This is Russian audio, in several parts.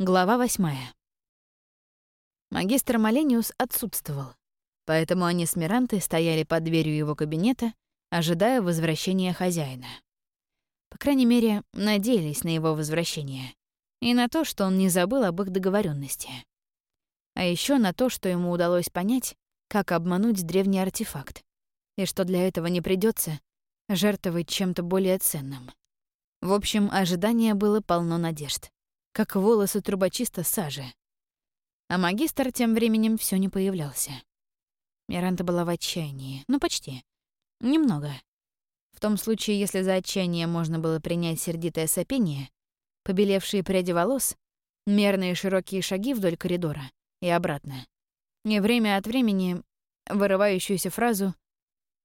Глава восьмая. Магистр Малениус отсутствовал, поэтому они с Мирантой стояли под дверью его кабинета, ожидая возвращения хозяина. По крайней мере, надеялись на его возвращение и на то, что он не забыл об их договоренности. А еще на то, что ему удалось понять, как обмануть древний артефакт, и что для этого не придется жертвовать чем-то более ценным. В общем, ожидание было полно надежд, как волосы трубочиста сажи. А магистр тем временем все не появлялся. Миранта была в отчаянии, ну почти. Немного. В том случае, если за отчаяние можно было принять сердитое сопение, побелевшие пряди волос, мерные широкие шаги вдоль коридора и обратно. И время от времени вырывающуюся фразу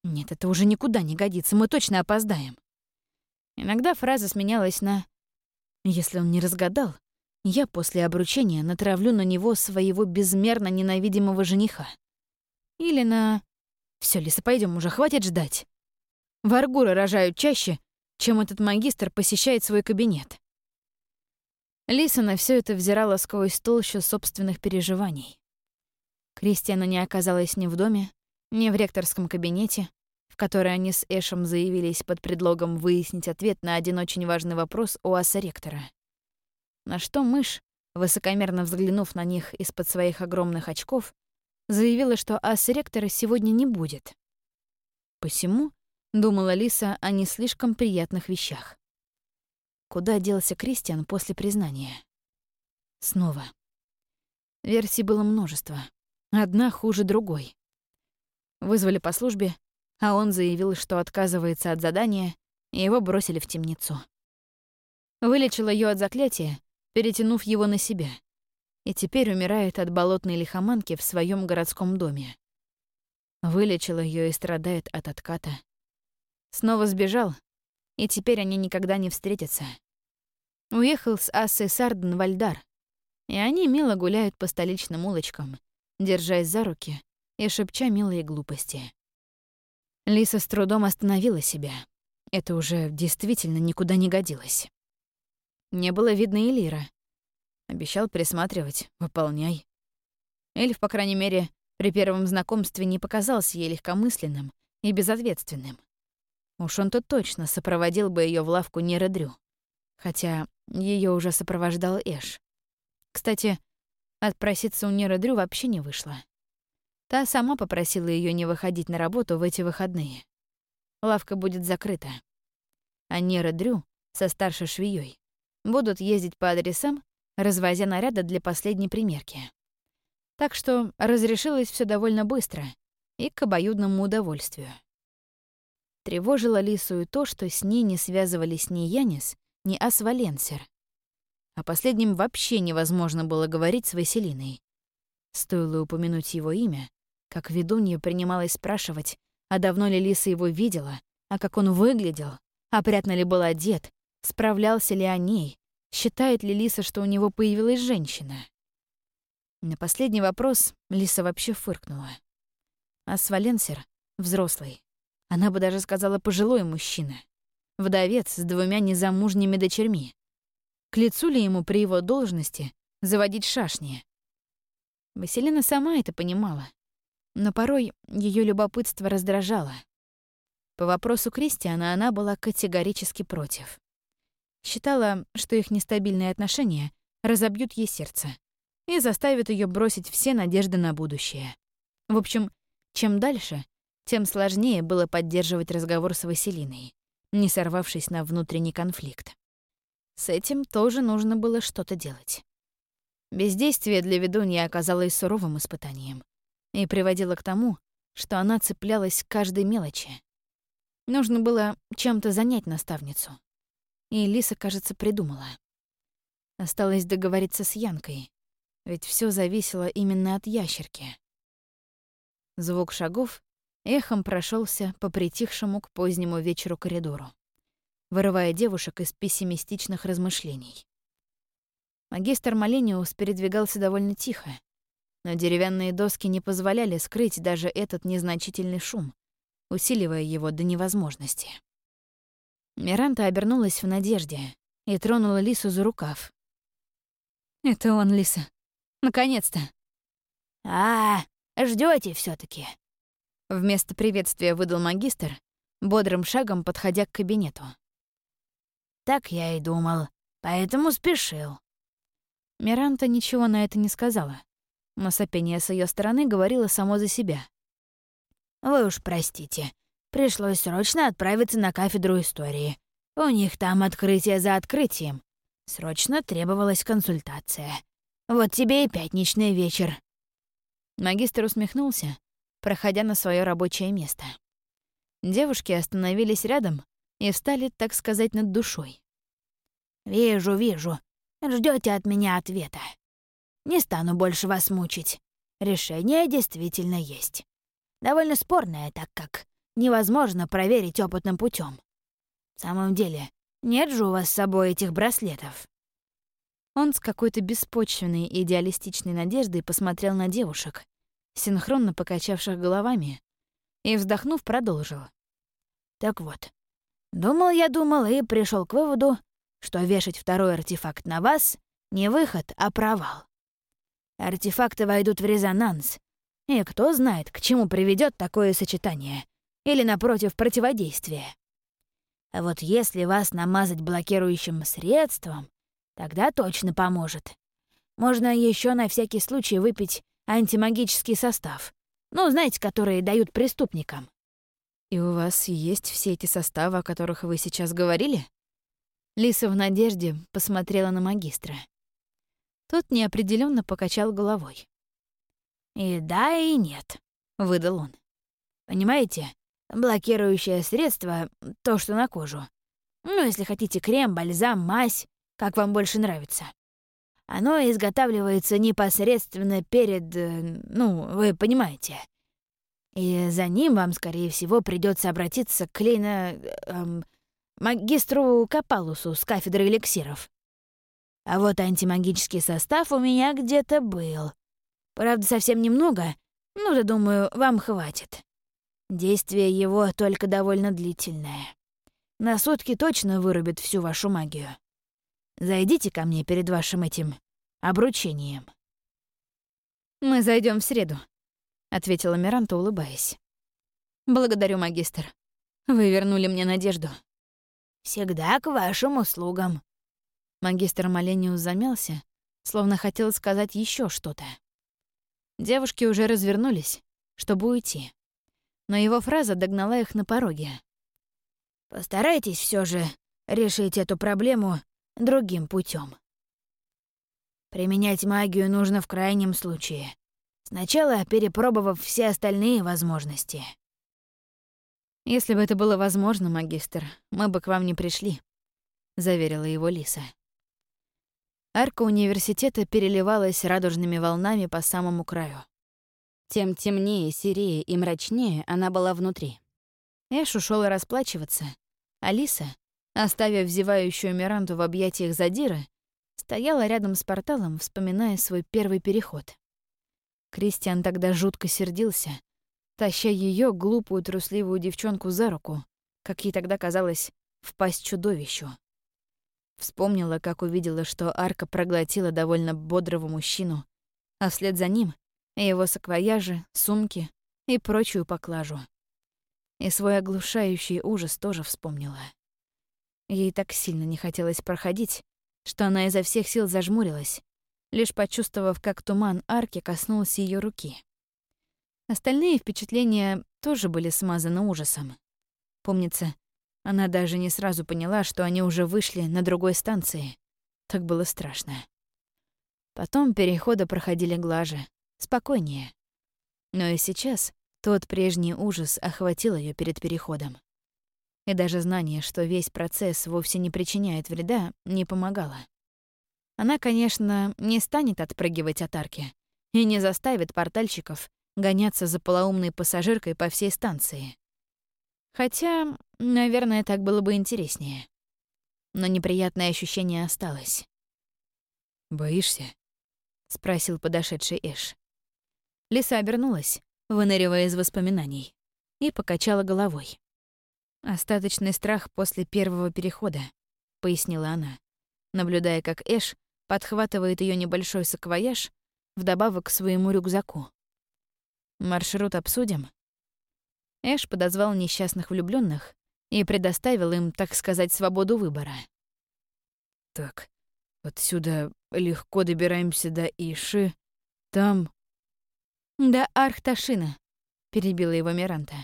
«Нет, это уже никуда не годится, мы точно опоздаем». Иногда фраза сменялась на «Если он не разгадал, я после обручения натравлю на него своего безмерно ненавидимого жениха». Или на «Всё, Лиса, пойдем уже, хватит ждать». Варгуры рожают чаще, чем этот магистр посещает свой кабинет. Лиса на все это взирала сквозь толщу собственных переживаний. Кристиана не оказалась ни в доме, ни в ректорском кабинете, в который они с Эшем заявились под предлогом выяснить ответ на один очень важный вопрос у аса ректора. На что мышь, высокомерно взглянув на них из-под своих огромных очков, заявила, что ас ректора сегодня не будет. Посему думала Лиса о не слишком приятных вещах. Куда делся Кристиан после признания? Снова. Версий было множество. Одна хуже другой. Вызвали по службе, а он заявил, что отказывается от задания, и его бросили в темницу. Вылечил ее от заклятия, перетянув его на себя, и теперь умирает от болотной лихоманки в своем городском доме. Вылечил ее и страдает от отката. Снова сбежал, и теперь они никогда не встретятся. Уехал с Ассой Сарден в Альдар, и они мило гуляют по столичным улочкам, держась за руки и шепча милые глупости. Лиса с трудом остановила себя. Это уже действительно никуда не годилось. Не было видно и Лира. Обещал присматривать, выполняй. Эльф, по крайней мере, при первом знакомстве не показался ей легкомысленным и безответственным. Уж он-то точно сопроводил бы ее в лавку Нередрю, хотя ее уже сопровождал Эш. Кстати, отпроситься у Нередрю вообще не вышло. Та сама попросила ее не выходить на работу в эти выходные. Лавка будет закрыта. А Нера Дрю со старшей швеей будут ездить по адресам, развозя наряды для последней примерки. Так что разрешилось все довольно быстро и к обоюдному удовольствию. Тревожило Лису и то, что с ней не связывались ни Янис, ни Асваленсер. О последнем вообще невозможно было говорить с Василиной. Стоило упомянуть его имя, как ведунья принималась спрашивать, а давно ли Лиса его видела, а как он выглядел, опрятно ли был одет, справлялся ли о ней, считает ли Лиса, что у него появилась женщина. На последний вопрос Лиса вообще фыркнула. А Сваленсер — взрослый. Она бы даже сказала пожилой мужчина. Вдовец с двумя незамужними дочерьми. К лицу ли ему при его должности заводить шашни? Василина сама это понимала но порой ее любопытство раздражало. По вопросу Кристиана она была категорически против. Считала, что их нестабильные отношения разобьют ей сердце и заставят ее бросить все надежды на будущее. В общем, чем дальше, тем сложнее было поддерживать разговор с Василиной, не сорвавшись на внутренний конфликт. С этим тоже нужно было что-то делать. Бездействие для ведуньи оказалось суровым испытанием и приводила к тому, что она цеплялась к каждой мелочи. Нужно было чем-то занять наставницу. И Лиса, кажется, придумала. Осталось договориться с Янкой, ведь все зависело именно от ящерки. Звук шагов эхом прошелся по притихшему к позднему вечеру коридору, вырывая девушек из пессимистичных размышлений. Магистр Малениус передвигался довольно тихо, но деревянные доски не позволяли скрыть даже этот незначительный шум, усиливая его до невозможности. Миранта обернулась в надежде и тронула Лису за рукав. Это он, Лиса. Наконец-то. А, ждете все таки Вместо приветствия выдал магистр, бодрым шагом подходя к кабинету. Так я и думал, поэтому спешил. Миранта ничего на это не сказала, но сопение с ее стороны говорило само за себя. «Вы уж простите, пришлось срочно отправиться на кафедру истории. У них там открытие за открытием. Срочно требовалась консультация. Вот тебе и пятничный вечер». Магистр усмехнулся, проходя на свое рабочее место. Девушки остановились рядом и встали, так сказать, над душой. «Вижу, вижу. Ждете от меня ответа. Не стану больше вас мучить. Решение действительно есть. Довольно спорное, так как невозможно проверить опытным путем. В самом деле, нет же у вас с собой этих браслетов?» Он с какой-то беспочвенной идеалистичной надеждой посмотрел на девушек, синхронно покачавших головами, и, вздохнув, продолжил. «Так вот, думал я думал и пришел к выводу, что вешать второй артефакт на вас — не выход, а провал. Артефакты войдут в резонанс, и кто знает, к чему приведет такое сочетание, или, напротив, противодействие. А вот если вас намазать блокирующим средством, тогда точно поможет. Можно еще на всякий случай выпить антимагический состав. Ну, знаете, которые дают преступникам. И у вас есть все эти составы, о которых вы сейчас говорили? Лиса в надежде посмотрела на магистра. Тот неопределенно покачал головой. «И да, и нет», — выдал он. «Понимаете, блокирующее средство — то, что на кожу. Ну, если хотите крем, бальзам, мазь, как вам больше нравится. Оно изготавливается непосредственно перед... Э, ну, вы понимаете. И за ним вам, скорее всего, придется обратиться к Лейна... Эм, магистру Капалусу с кафедры эликсиров. А вот антимагический состав у меня где-то был. Правда, совсем немного, ну да, думаю, вам хватит. Действие его только довольно длительное. На сутки точно вырубит всю вашу магию. Зайдите ко мне перед вашим этим обручением». «Мы зайдем в среду», — ответила Миранта, улыбаясь. «Благодарю, магистр. Вы вернули мне надежду». «Всегда к вашим услугам». Магистр Малениус замялся, словно хотел сказать еще что-то. Девушки уже развернулись, чтобы уйти. Но его фраза догнала их на пороге. «Постарайтесь все же решить эту проблему другим путем. Применять магию нужно в крайнем случае. Сначала перепробовав все остальные возможности. «Если бы это было возможно, магистр, мы бы к вам не пришли», — заверила его Лиса. Арка университета переливалась радужными волнами по самому краю. Тем темнее, серее и мрачнее она была внутри. Эш ушел расплачиваться, а Лиса, оставив зевающую Миранду в объятиях Задира, стояла рядом с порталом, вспоминая свой первый переход. Кристиан тогда жутко сердился, таща ее глупую трусливую девчонку за руку, как ей тогда казалось, впасть чудовищу. Вспомнила, как увидела, что арка проглотила довольно бодрого мужчину, а вслед за ним — его саквояжи, сумки и прочую поклажу. И свой оглушающий ужас тоже вспомнила. Ей так сильно не хотелось проходить, что она изо всех сил зажмурилась, лишь почувствовав, как туман арки коснулся ее руки. Остальные впечатления тоже были смазаны ужасом. Помнится, она даже не сразу поняла, что они уже вышли на другой станции. Так было страшно. Потом переходы проходили глаже, спокойнее. Но и сейчас тот прежний ужас охватил ее перед переходом. И даже знание, что весь процесс вовсе не причиняет вреда, не помогало. Она, конечно, не станет отпрыгивать от арки и не заставит портальщиков гоняться за полоумной пассажиркой по всей станции. Хотя, наверное, так было бы интереснее. Но неприятное ощущение осталось. «Боишься?» — спросил подошедший Эш. Лиса обернулась, выныривая из воспоминаний, и покачала головой. «Остаточный страх после первого перехода», — пояснила она, наблюдая, как Эш подхватывает ее небольшой саквояж вдобавок к своему рюкзаку. «Маршрут обсудим?» Эш подозвал несчастных влюбленных и предоставил им, так сказать, свободу выбора. «Так, отсюда легко добираемся до Иши, там...» «До Архташина», — перебила его Миранта.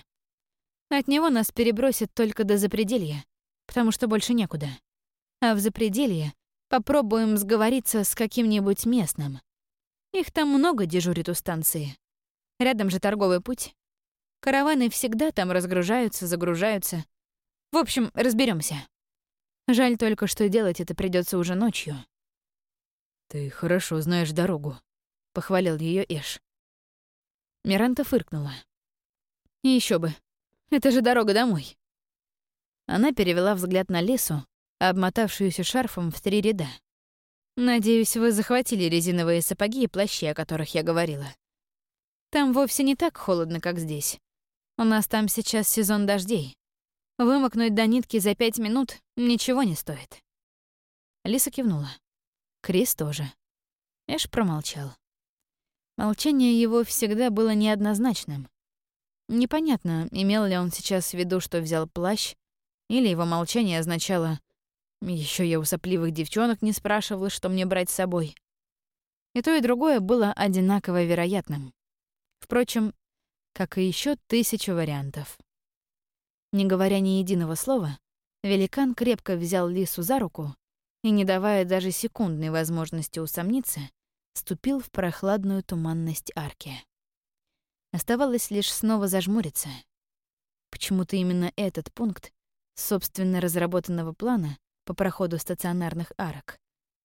«От него нас перебросят только до Запределья, потому что больше некуда. А в Запределье попробуем сговориться с каким-нибудь местным. Их там много дежурит у станции. Рядом же торговый путь. Караваны всегда там разгружаются, загружаются. В общем, разберемся. Жаль только, что делать это придется уже ночью. «Ты хорошо знаешь дорогу», — похвалил ее Эш. Миранта фыркнула. Еще бы. Это же дорога домой. Она перевела взгляд на лесу, обмотавшуюся шарфом в три ряда. «Надеюсь, вы захватили резиновые сапоги и плащи, о которых я говорила. Там вовсе не так холодно, как здесь. У нас там сейчас сезон дождей. Вымокнуть до нитки за пять минут ничего не стоит». Лиса кивнула. Крис тоже. Эш промолчал. Молчание его всегда было неоднозначным. Непонятно, имел ли он сейчас в виду, что взял плащ, или его молчание означало еще я у сопливых девчонок не спрашивала, что мне брать с собой. И то, и другое было одинаково вероятным. Впрочем, как и еще тысячу вариантов. Не говоря ни единого слова, великан крепко взял Лису за руку и, не давая даже секундной возможности усомниться, ступил в прохладную туманность арки. Оставалось лишь снова зажмуриться. Почему-то именно этот пункт собственно разработанного плана по проходу стационарных арок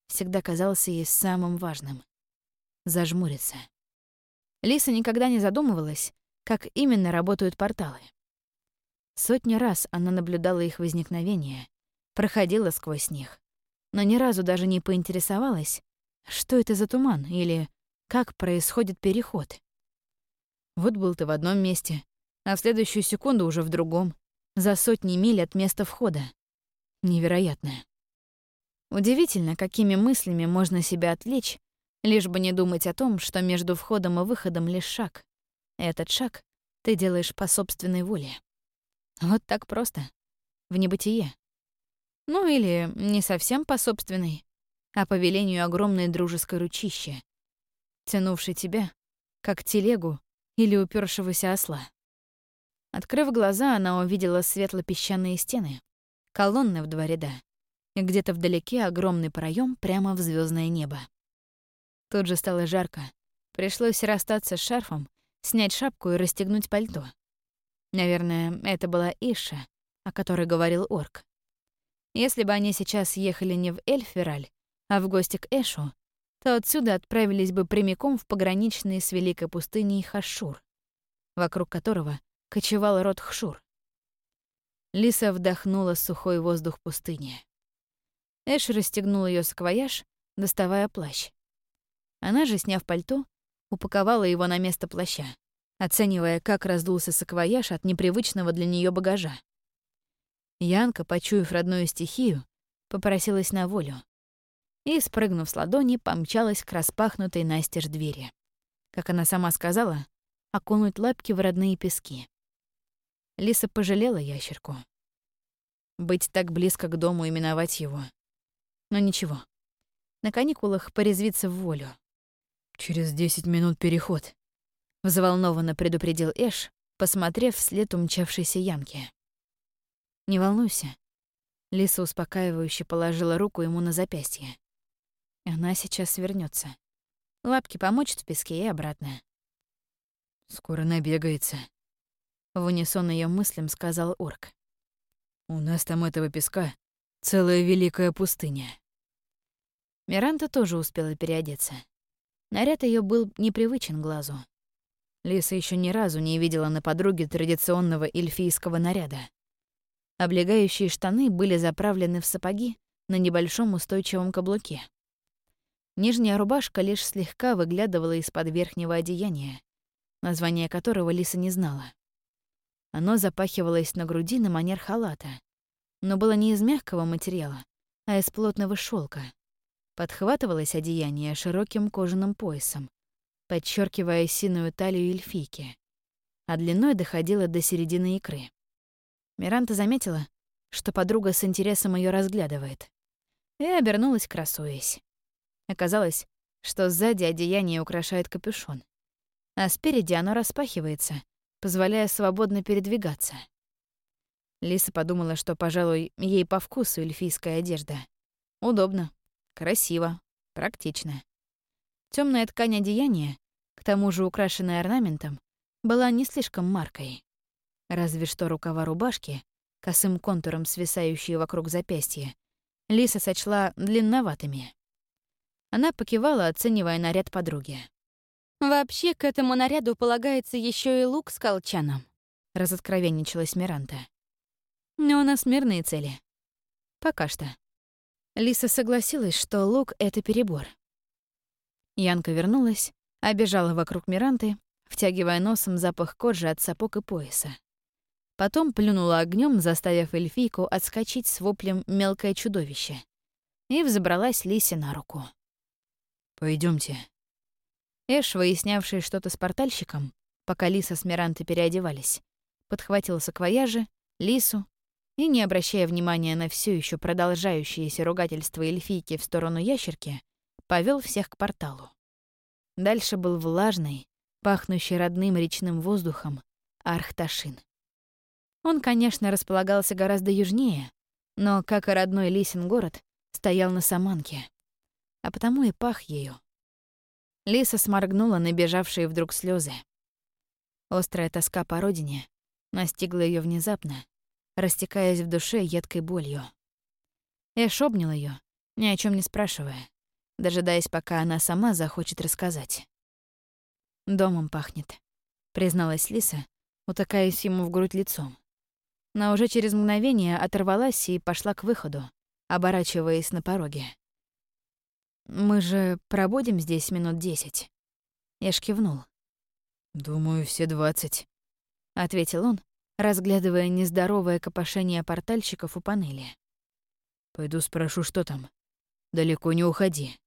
всегда казался ей самым важным — зажмуриться. Лиса никогда не задумывалась, как именно работают порталы. Сотни раз она наблюдала их возникновение, проходила сквозь них, но ни разу даже не поинтересовалась, что это за туман или как происходит переход. Вот был ты в одном месте, а в следующую секунду уже в другом, за сотни миль от места входа. Невероятно. Удивительно, какими мыслями можно себя отвлечь, лишь бы не думать о том, что между входом и выходом лишь шаг. Этот шаг ты делаешь по собственной воле. Вот так просто. В небытие. Ну или не совсем по собственной, а по велению огромной дружеской ручищи, тянувшей тебя, как телегу или упершегося осла. Открыв глаза, она увидела светло-песчаные стены, колонны в два ряда и где-то вдалеке огромный проем прямо в звездное небо. Тут же стало жарко. Пришлось расстаться с шарфом, снять шапку и расстегнуть пальто. Наверное, это была Иша, о которой говорил Орк. Если бы они сейчас ехали не в Эльфераль, а в гости к Эшу, то отсюда отправились бы прямиком в пограничные с Великой пустыней Хашур, вокруг которого кочевал род Хшур. Лиса вдохнула сухой воздух пустыни. Эш расстегнул ее саквояж, доставая плащ. Она же, сняв пальто, упаковала его на место плаща, оценивая, как раздулся саквояж от непривычного для нее багажа. Янка, почуяв родную стихию, попросилась на волю и, спрыгнув с ладони, помчалась к распахнутой настежь двери. Как она сама сказала, окунуть лапки в родные пески. Лиса пожалела ящерку. Быть так близко к дому и миновать его. Но ничего. На каникулах порезвиться в волю. «Через десять минут переход», — взволнованно предупредил Эш, посмотрев вслед умчавшейся Янки. «Не волнуйся». Лиса успокаивающе положила руку ему на запястье. Она сейчас вернется. Лапки помочат в песке и обратно. «Скоро набегается», — в унисон ее мыслям сказал орк. «У нас там этого песка целая великая пустыня». Миранта тоже успела переодеться. Наряд ее был непривычен глазу. Лиса еще ни разу не видела на подруге традиционного эльфийского наряда. Облегающие штаны были заправлены в сапоги на небольшом устойчивом каблуке. Нижняя рубашка лишь слегка выглядывала из-под верхнего одеяния, название которого Лиса не знала. Оно запахивалось на груди на манер халата, но было не из мягкого материала, а из плотного шелка. Подхватывалось одеяние широким кожаным поясом, подчеркивая синую талию эльфийки, а длиной доходило до середины икры. Миранта заметила, что подруга с интересом ее разглядывает, и обернулась, красуясь. Оказалось, что сзади одеяние украшает капюшон, а спереди оно распахивается, позволяя свободно передвигаться. Лиса подумала, что, пожалуй, ей по вкусу эльфийская одежда. Удобно, красиво, практично. Темная ткань одеяния, к тому же украшенная орнаментом, была не слишком маркой. Разве что рукава рубашки, косым контуром свисающие вокруг запястья, Лиса сочла длинноватыми. Она покивала, оценивая наряд подруги. «Вообще, к этому наряду полагается еще и лук с колчаном», — разоткровенничалась Миранта. «Но у нас мирные цели. Пока что». Лиса согласилась, что лук — это перебор. Янка вернулась, обежала вокруг Миранты, втягивая носом запах кожи от сапог и пояса. Потом плюнула огнем, заставив эльфийку отскочить с воплем «мелкое чудовище», и взобралась Лисе на руку. Пойдемте. Эш, выяснявший что-то с портальщиком, пока Лиса с Мирантой переодевались, подхватил саквояжи, Лису и, не обращая внимания на все еще продолжающееся ругательство эльфийки в сторону ящерки, повел всех к порталу. Дальше был влажный, пахнущий родным речным воздухом, Архташин. Он, конечно, располагался гораздо южнее, но, как и родной Лисин город, стоял на Саманке, а потому и пах ею. Лиса сморгнула набежавшие вдруг слезы. Острая тоска по родине настигла ее внезапно, растекаясь в душе едкой болью. Эш обнял ее, ни о чем не спрашивая, дожидаясь, пока она сама захочет рассказать. «Домом пахнет», — призналась Лиса, утыкаясь ему в грудь лицом. Но уже через мгновение оторвалась и пошла к выходу, оборачиваясь на пороге. «Мы же пробудем здесь минут десять?» Эш кивнул. «Думаю, все двадцать», — ответил он, разглядывая нездоровое копошение портальщиков у панели. «Пойду спрошу, что там. Далеко не уходи».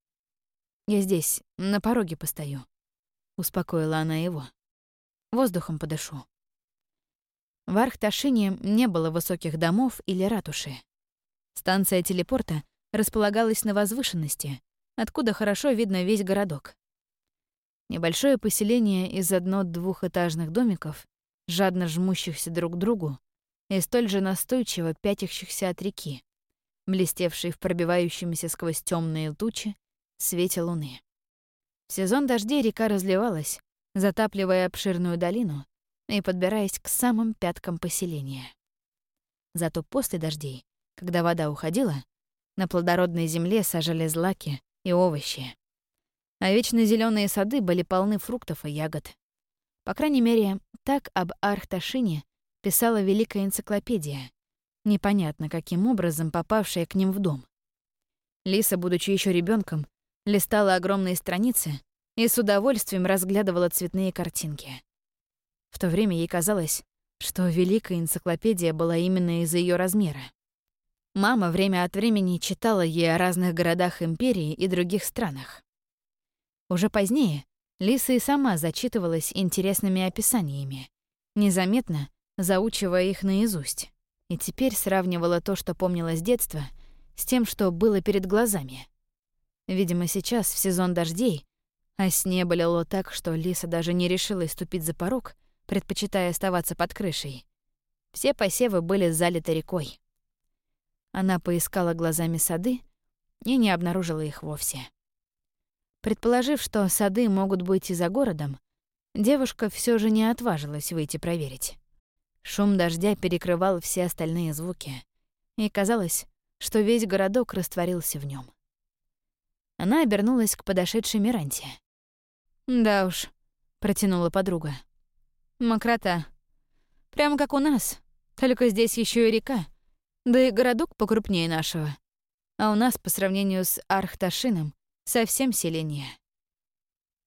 «Я здесь, на пороге постою», — успокоила она его. «Воздухом подышу». В Архташине не было высоких домов или ратуши. Станция телепорта располагалась на возвышенности, откуда хорошо видно весь городок. Небольшое поселение из одно-двухэтажных домиков, жадно жмущихся друг к другу и столь же настойчиво пятящихся от реки, блестевшей в пробивающемся сквозь темные тучи свете луны. В сезон дождей река разливалась, затапливая обширную долину и подбираясь к самым пяткам поселения. Зато после дождей, когда вода уходила, на плодородной земле сажали злаки, и овощи. А вечно зеленые сады были полны фруктов и ягод. По крайней мере, так об Архташине писала Великая энциклопедия, непонятно каким образом попавшая к ним в дом. Лиса, будучи еще ребенком, листала огромные страницы и с удовольствием разглядывала цветные картинки. В то время ей казалось, что Великая энциклопедия была именно из-за ее размера. Мама время от времени читала ей о разных городах империи и других странах. Уже позднее Лиса и сама зачитывалась интересными описаниями, незаметно заучивая их наизусть, и теперь сравнивала то, что помнила с детства, с тем, что было перед глазами. Видимо, сейчас, в сезон дождей, а снега лило так, что Лиса даже не решилась ступить за порог, предпочитая оставаться под крышей. Все посевы были залиты рекой. Она поискала глазами сады и не обнаружила их вовсе. Предположив, что сады могут быть и за городом, девушка все же не отважилась выйти проверить. Шум дождя перекрывал все остальные звуки, и казалось, что весь городок растворился в нем. Она обернулась к подошедшей Миранте. «Да уж», — протянула подруга. «Мокрота. Прямо как у нас, только здесь еще и река, да и городок покрупнее нашего. А у нас, по сравнению с Архташином, совсем селение.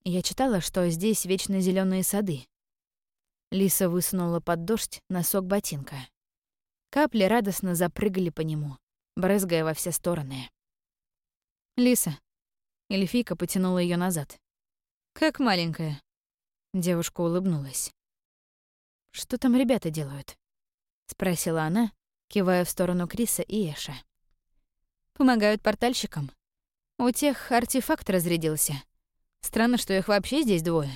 Я читала, что здесь вечно зеленые сады. Лиса высунула под дождь носок ботинка. Капли радостно запрыгали по нему, брызгая во все стороны. «Лиса, Эльфийка потянула ее назад. «Как маленькая». Девушка улыбнулась. «Что там ребята делают?» — спросила она, кивая в сторону Криса и Эша. «Помогают портальщикам. У тех артефакт разрядился. Странно, что их вообще здесь двое.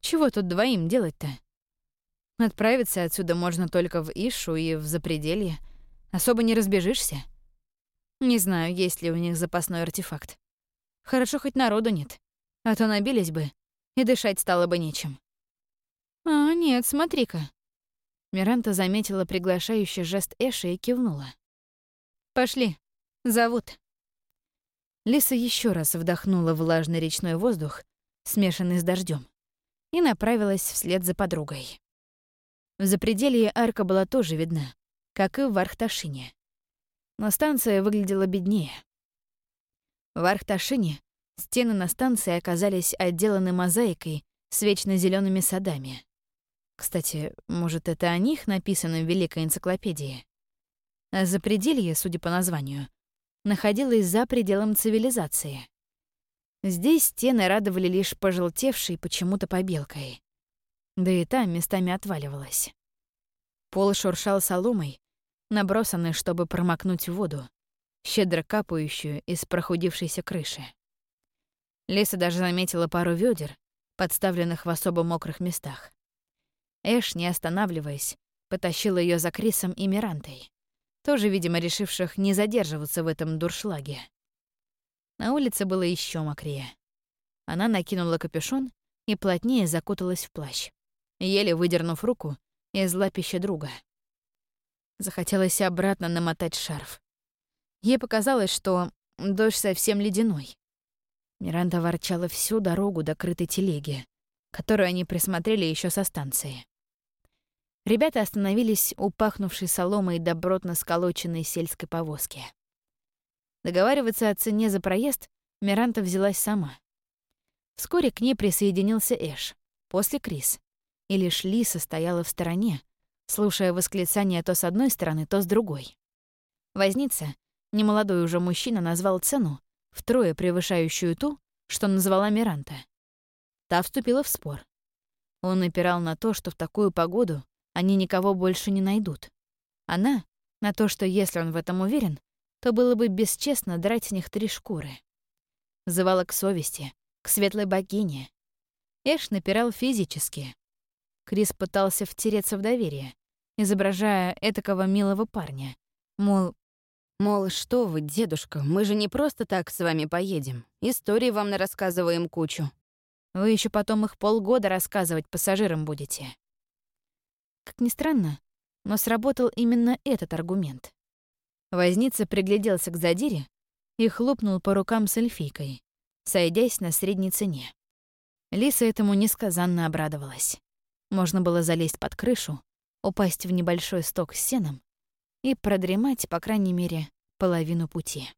Чего тут двоим делать-то? Отправиться отсюда можно только в Ишу и в Запределье. Особо не разбежишься. Не знаю, есть ли у них запасной артефакт. Хорошо, хоть народу нет. А то набились бы, и дышать стало бы нечем. «А, нет, смотри-ка». Миранта заметила приглашающий жест Эши и кивнула. «Пошли. Зовут». Лиса еще раз вдохнула влажный речной воздух, смешанный с дождем, и направилась вслед за подругой. В запределье арка была тоже видна, как и в Архташине. Но станция выглядела беднее. В Архташине стены на станции оказались отделаны мозаикой с вечно зелеными садами. Кстати, может, это о них написано в Великой энциклопедии? А запределье, судя по названию, находилось за пределом цивилизации. Здесь стены радовали лишь пожелтевшей почему-то побелкой. Да и та местами отваливалась. Пол шуршал соломой, набросанной, чтобы промокнуть воду, щедро капающую из прохудившейся крыши. Леса даже заметила пару ведер, подставленных в особо мокрых местах. Эш, не останавливаясь, потащила ее за Крисом и Мирантой, тоже, видимо, решивших не задерживаться в этом дуршлаге. На улице было еще мокрее. Она накинула капюшон и плотнее закуталась в плащ, еле выдернув руку из лапища друга. Захотелось обратно намотать шарф. Ей показалось, что дождь совсем ледяной. Миранда ворчала всю дорогу до крытой телеги, которую они присмотрели еще со станции. Ребята остановились у пахнувшей соломой добротно сколоченной сельской повозки. Договариваться о цене за проезд Миранта взялась сама. Вскоре к ней присоединился Эш, после Крис. И лишь Лиса стояла в стороне, слушая восклицания то с одной стороны, то с другой. Возница, немолодой уже мужчина, назвал цену, втрое превышающую ту, что назвала Миранта. Та вступила в спор. Он напирал на то, что в такую погоду они никого больше не найдут. Она — на то, что если он в этом уверен, то было бы бесчестно драть с них три шкуры. Взывала к совести, к светлой богине. Эш напирал физически. Крис пытался втереться в доверие, изображая этакого милого парня. Мол, мол, что вы, дедушка, мы же не просто так с вами поедем. Истории вам рассказываем кучу. Вы еще потом их полгода рассказывать пассажирам будете. Как ни странно, но сработал именно этот аргумент. Возница пригляделся к задире и хлопнул по рукам с эльфийкой, сойдясь на средней цене. Лиса этому несказанно обрадовалась. Можно было залезть под крышу, упасть в небольшой сток с сеном и продремать, по крайней мере, половину пути.